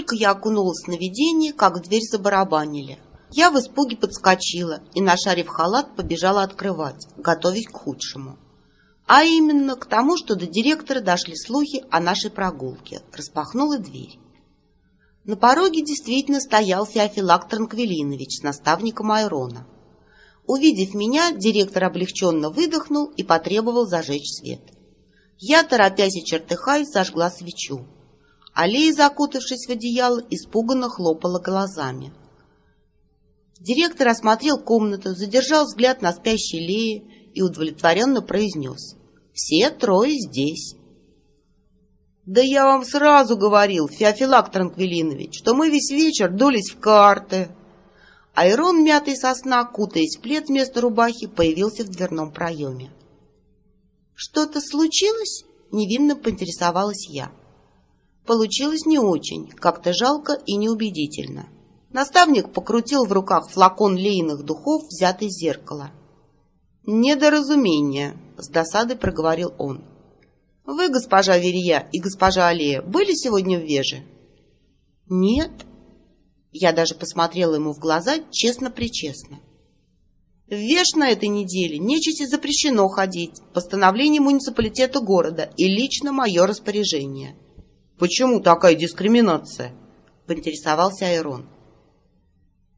только я окунулась в сновидение, как в дверь забарабанили. Я в испуге подскочила и, нашарив халат, побежала открывать, готовясь к худшему. А именно к тому, что до директора дошли слухи о нашей прогулке. Распахнула дверь. На пороге действительно стоял Феофилак Транквилинович с наставником Айрона. Увидев меня, директор облегченно выдохнул и потребовал зажечь свет. Я, торопясь и чертыхаясь, зажгла свечу. Алия, закутавшись в одеяло, испуганно хлопала глазами. Директор осмотрел комнату, задержал взгляд на спящей Лее и удовлетворенно произнес. «Все трое здесь». «Да я вам сразу говорил, Феофилак Транквилинович, что мы весь вечер дулись в карты». Айрон, мятый сосна, кутаясь в плед вместо рубахи, появился в дверном проеме. «Что-то случилось?» — невинно поинтересовалась я. Получилось не очень, как-то жалко и неубедительно. Наставник покрутил в руках флакон лейных духов, взятый из зеркала. «Недоразумение», — с досадой проговорил он. «Вы, госпожа Верия и госпожа Алия, были сегодня в Веже?» «Нет». Я даже посмотрела ему в глаза честно-причестно. В Веж на этой неделе нечисти запрещено ходить, постановление муниципалитета города и лично мое распоряжение. «Почему такая дискриминация?» — поинтересовался Айрон.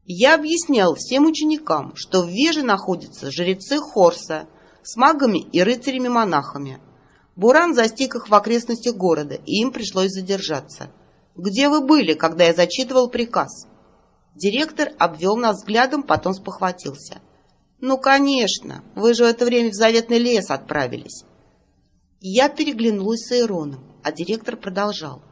Я объяснял всем ученикам, что в Веже находятся жрецы Хорса с магами и рыцарями-монахами. Буран застиг их в окрестностях города, и им пришлось задержаться. «Где вы были, когда я зачитывал приказ?» Директор обвел нас взглядом, потом спохватился. «Ну, конечно, вы же в это время в заветный лес отправились». Я переглянулась с Ироном, а директор продолжал.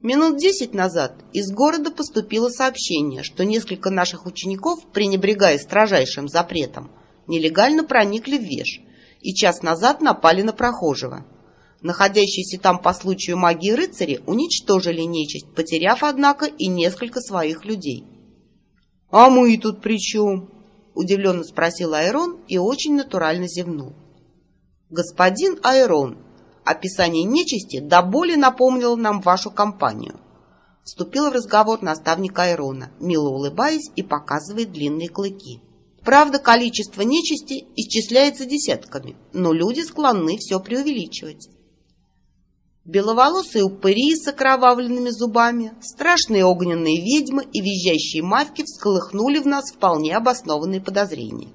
Минут десять назад из города поступило сообщение, что несколько наших учеников, пренебрегая строжайшим запретом, нелегально проникли в Веш и час назад напали на прохожего. Находящиеся там по случаю магии рыцари уничтожили нечисть, потеряв, однако, и несколько своих людей. — А мы тут при чем? — удивленно спросил Айрон и очень натурально зевнул. — Господин Айрон, Описание нечисти до боли напомнило нам вашу компанию. Вступил в разговор наставник Айрона, мило улыбаясь и показывая длинные клыки. Правда, количество нечисти исчисляется десятками, но люди склонны все преувеличивать. Беловолосые упыри с окровавленными зубами, страшные огненные ведьмы и визжащие мавки всколыхнули в нас вполне обоснованные подозрения.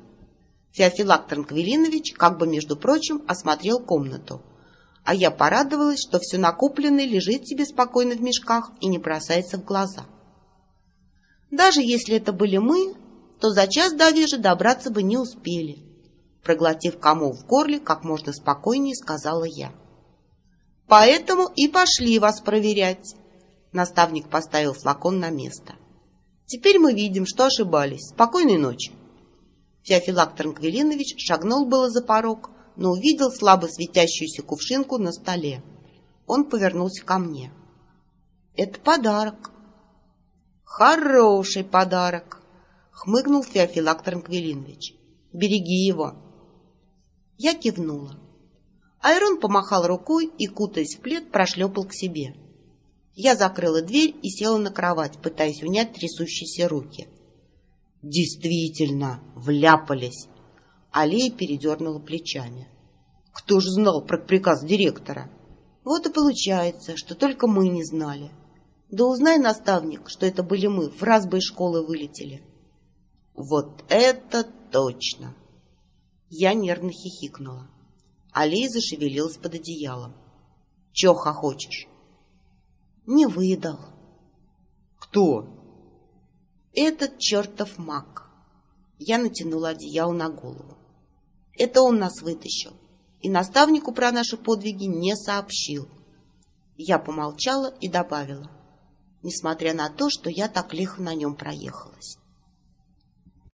Феофилак Транквилинович, как бы между прочим, осмотрел комнату а я порадовалась, что все накопленное лежит себе спокойно в мешках и не бросается в глаза. Даже если это были мы, то за час до вежи добраться бы не успели. Проглотив комок в горле, как можно спокойнее сказала я. Поэтому и пошли вас проверять. Наставник поставил флакон на место. Теперь мы видим, что ошибались. Спокойной ночи. Феофилак Транквилинович шагнул было за порог, но увидел слабо светящуюся кувшинку на столе. Он повернулся ко мне. «Это подарок». «Хороший подарок», — хмыгнул Феофилак Транквилинович. «Береги его». Я кивнула. Айрон помахал рукой и, кутаясь в плед, прошлепал к себе. Я закрыла дверь и села на кровать, пытаясь унять трясущиеся руки. «Действительно, вляпались!» Алия передернула плечами. Кто же знал про приказ директора? Вот и получается, что только мы не знали. Да узнай, наставник, что это были мы, в раз бы из школы вылетели. Вот это точно! Я нервно хихикнула. Алия зашевелилась под одеялом. Чего хохочешь? Не выдал. Кто? Этот чертов маг. Я натянула одеяло на голову. Это он нас вытащил. И наставнику про наши подвиги не сообщил. Я помолчала и добавила, несмотря на то, что я так лихо на нем проехалась.